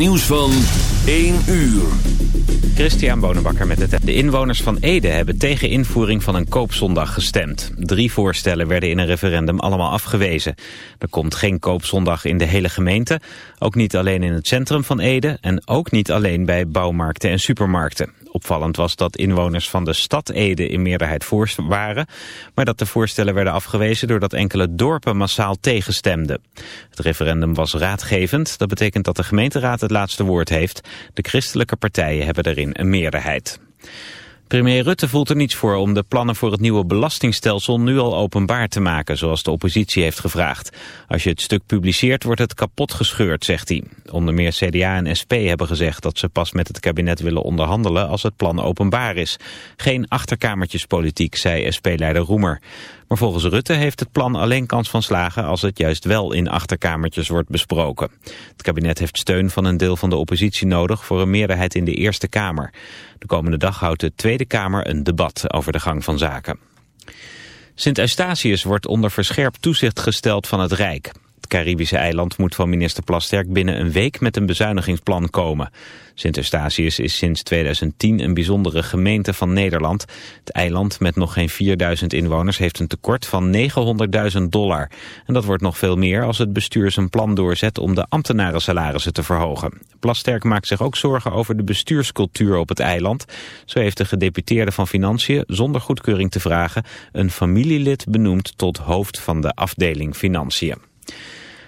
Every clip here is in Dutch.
Nieuws van 1 uur. Christian Bonenbakker met het... De inwoners van Ede hebben tegen invoering van een koopzondag gestemd. Drie voorstellen werden in een referendum allemaal afgewezen. Er komt geen koopzondag in de hele gemeente. Ook niet alleen in het centrum van Ede. En ook niet alleen bij bouwmarkten en supermarkten. Opvallend was dat inwoners van de stad Ede in meerderheid voor waren, maar dat de voorstellen werden afgewezen doordat enkele dorpen massaal tegenstemden. Het referendum was raadgevend, dat betekent dat de gemeenteraad het laatste woord heeft. De christelijke partijen hebben erin een meerderheid. Premier Rutte voelt er niets voor om de plannen voor het nieuwe belastingstelsel nu al openbaar te maken, zoals de oppositie heeft gevraagd. Als je het stuk publiceert, wordt het kapot gescheurd, zegt hij. Onder meer CDA en SP hebben gezegd dat ze pas met het kabinet willen onderhandelen als het plan openbaar is. Geen achterkamertjespolitiek, zei SP-leider Roemer. Maar volgens Rutte heeft het plan alleen kans van slagen als het juist wel in achterkamertjes wordt besproken. Het kabinet heeft steun van een deel van de oppositie nodig voor een meerderheid in de Eerste Kamer. De komende dag houdt de Tweede Kamer een debat over de gang van zaken. Sint Eustatius wordt onder verscherpt toezicht gesteld van het Rijk. Het Caribische eiland moet van minister Plasterk binnen een week met een bezuinigingsplan komen. Sint Eustatius is sinds 2010 een bijzondere gemeente van Nederland. Het eiland met nog geen 4000 inwoners heeft een tekort van 900.000 dollar. En dat wordt nog veel meer als het bestuur zijn plan doorzet om de ambtenarensalarissen te verhogen. Plasterk maakt zich ook zorgen over de bestuurscultuur op het eiland. Zo heeft de gedeputeerde van Financiën, zonder goedkeuring te vragen, een familielid benoemd tot hoofd van de afdeling Financiën.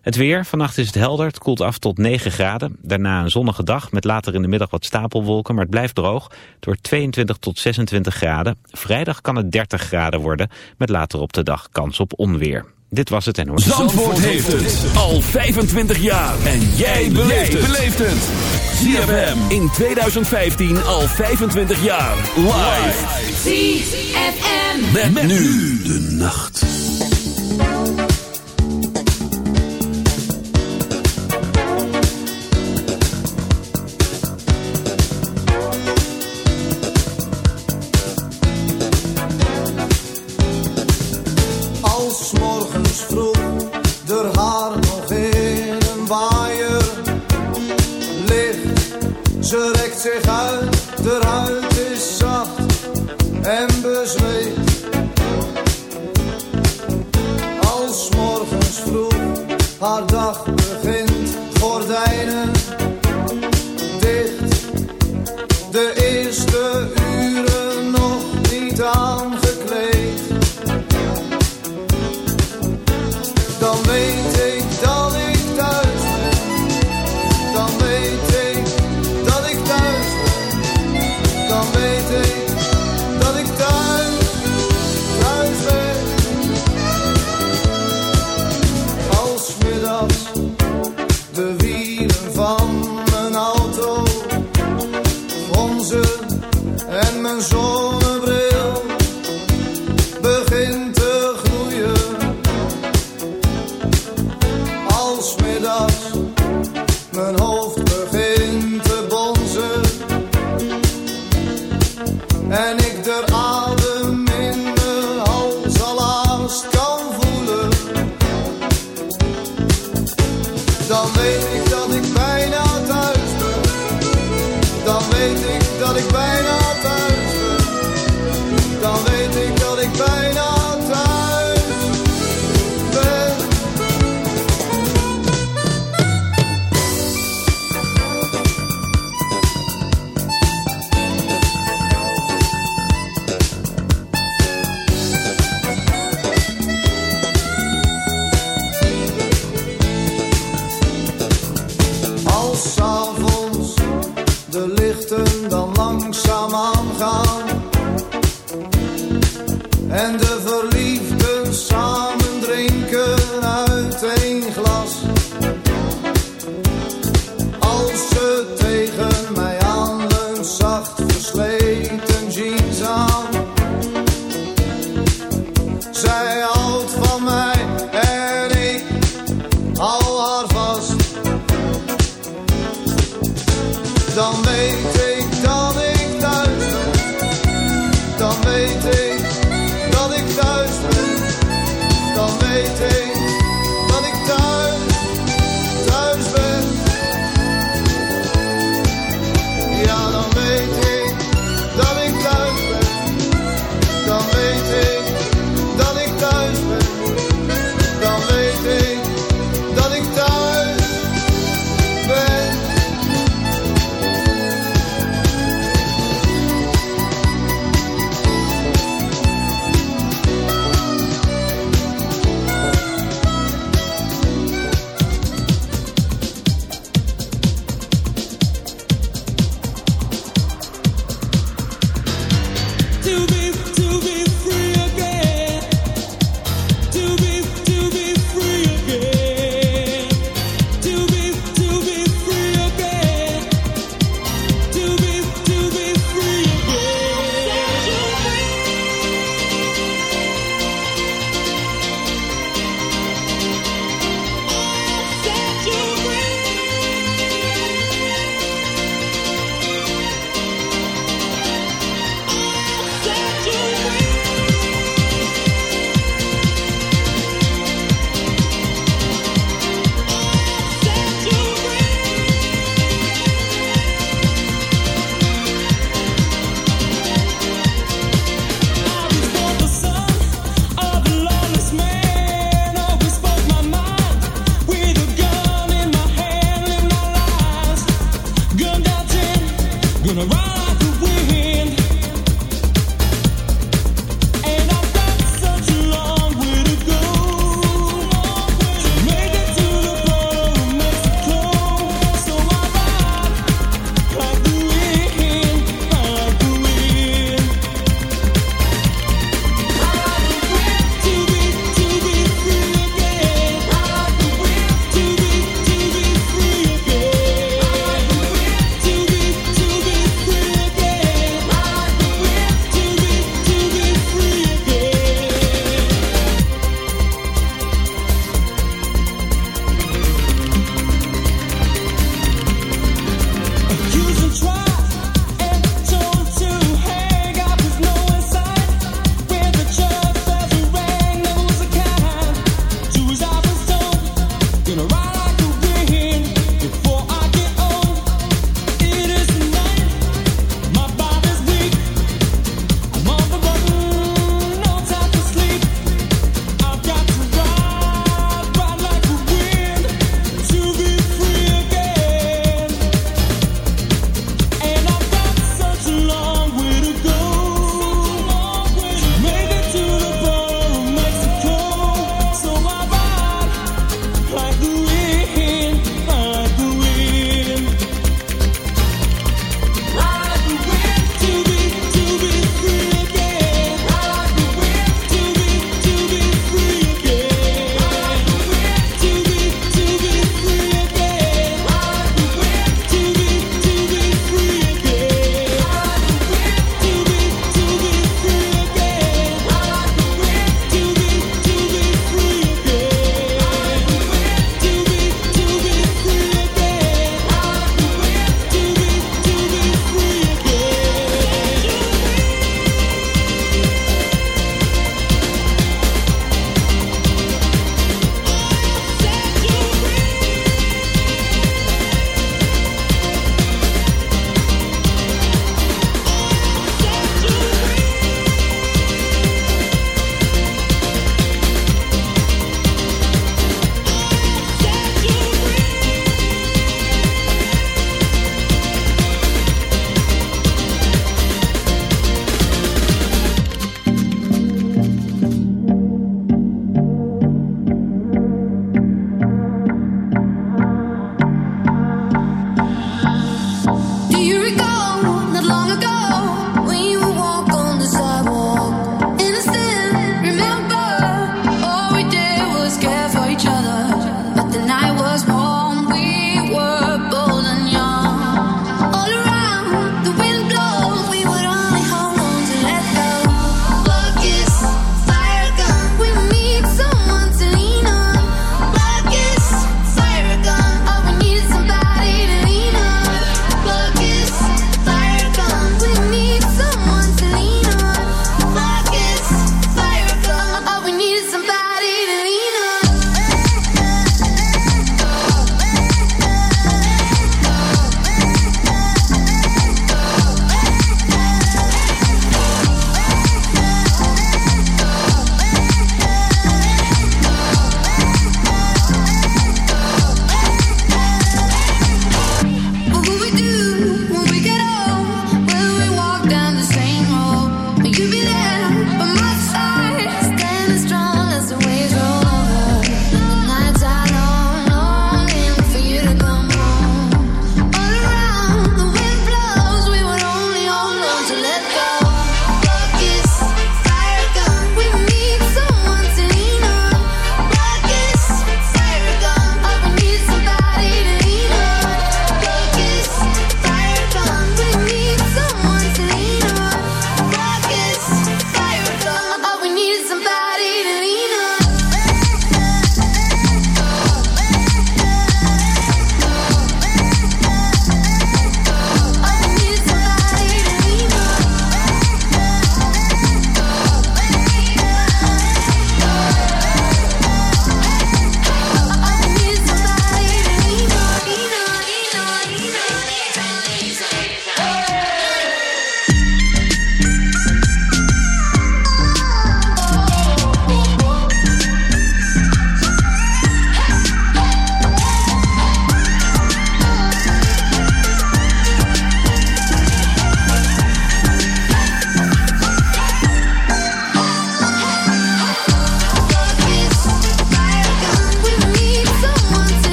Het weer, vannacht is het helder, het koelt af tot 9 graden. Daarna een zonnige dag met later in de middag wat stapelwolken, maar het blijft droog. Het wordt 22 tot 26 graden. Vrijdag kan het 30 graden worden, met later op de dag kans op onweer. Dit was het en hoor. Zandvoort heeft het al 25 jaar. En jij beleeft het. ZFM in 2015 al 25 jaar. Live. ZFM. Met, met nu de nacht.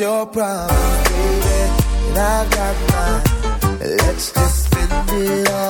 Your problems, baby, and I've got mine. Let's just spend it all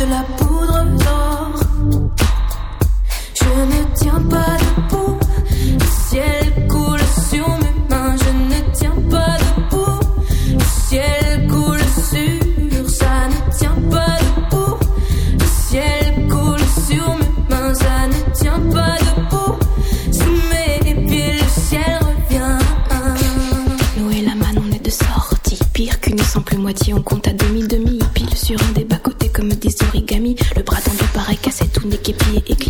de la. équipier éclair.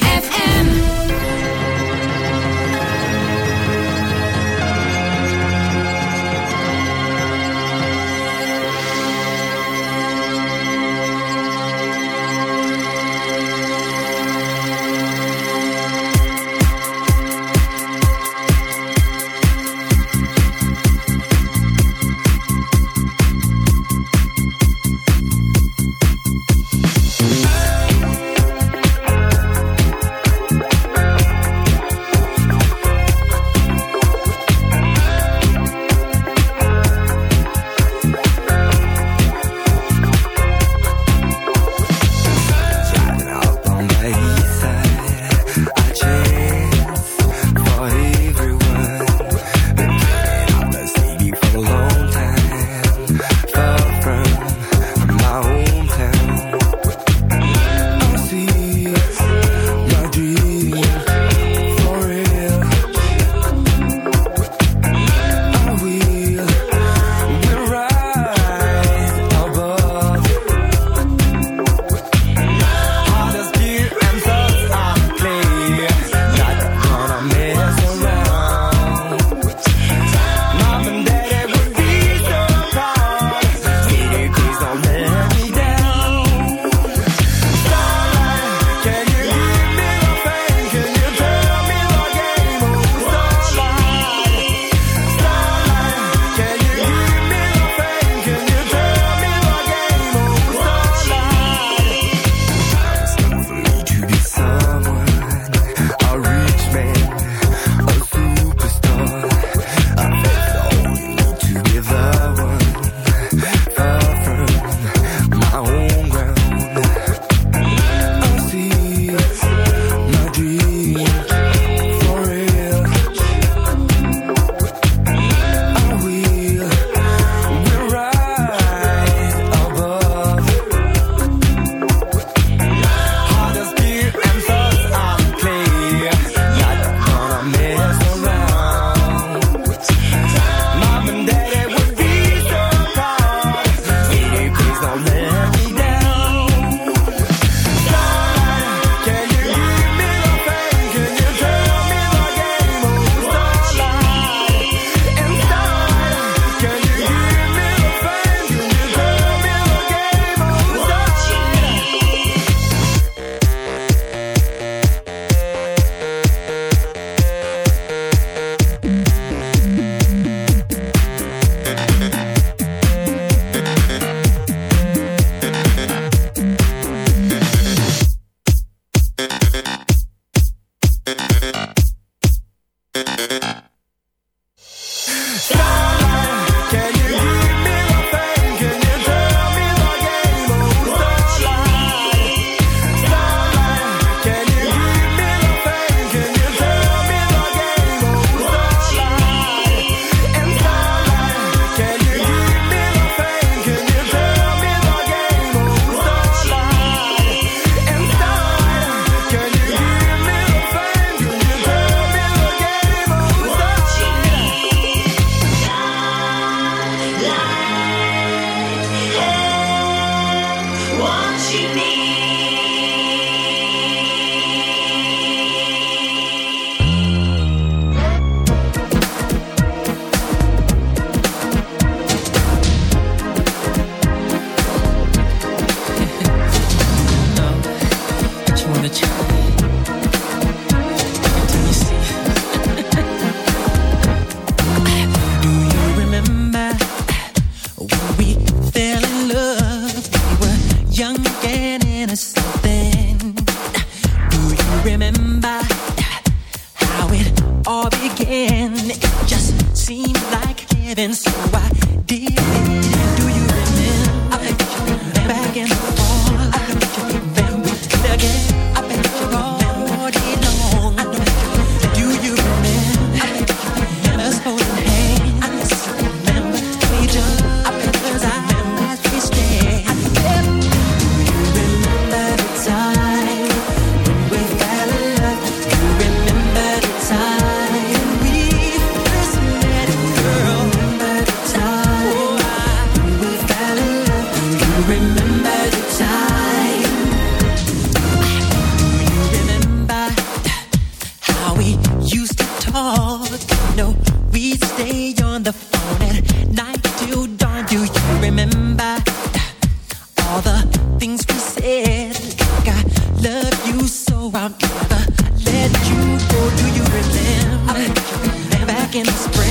spring.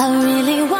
I really want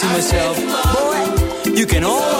To myself, boy, you can always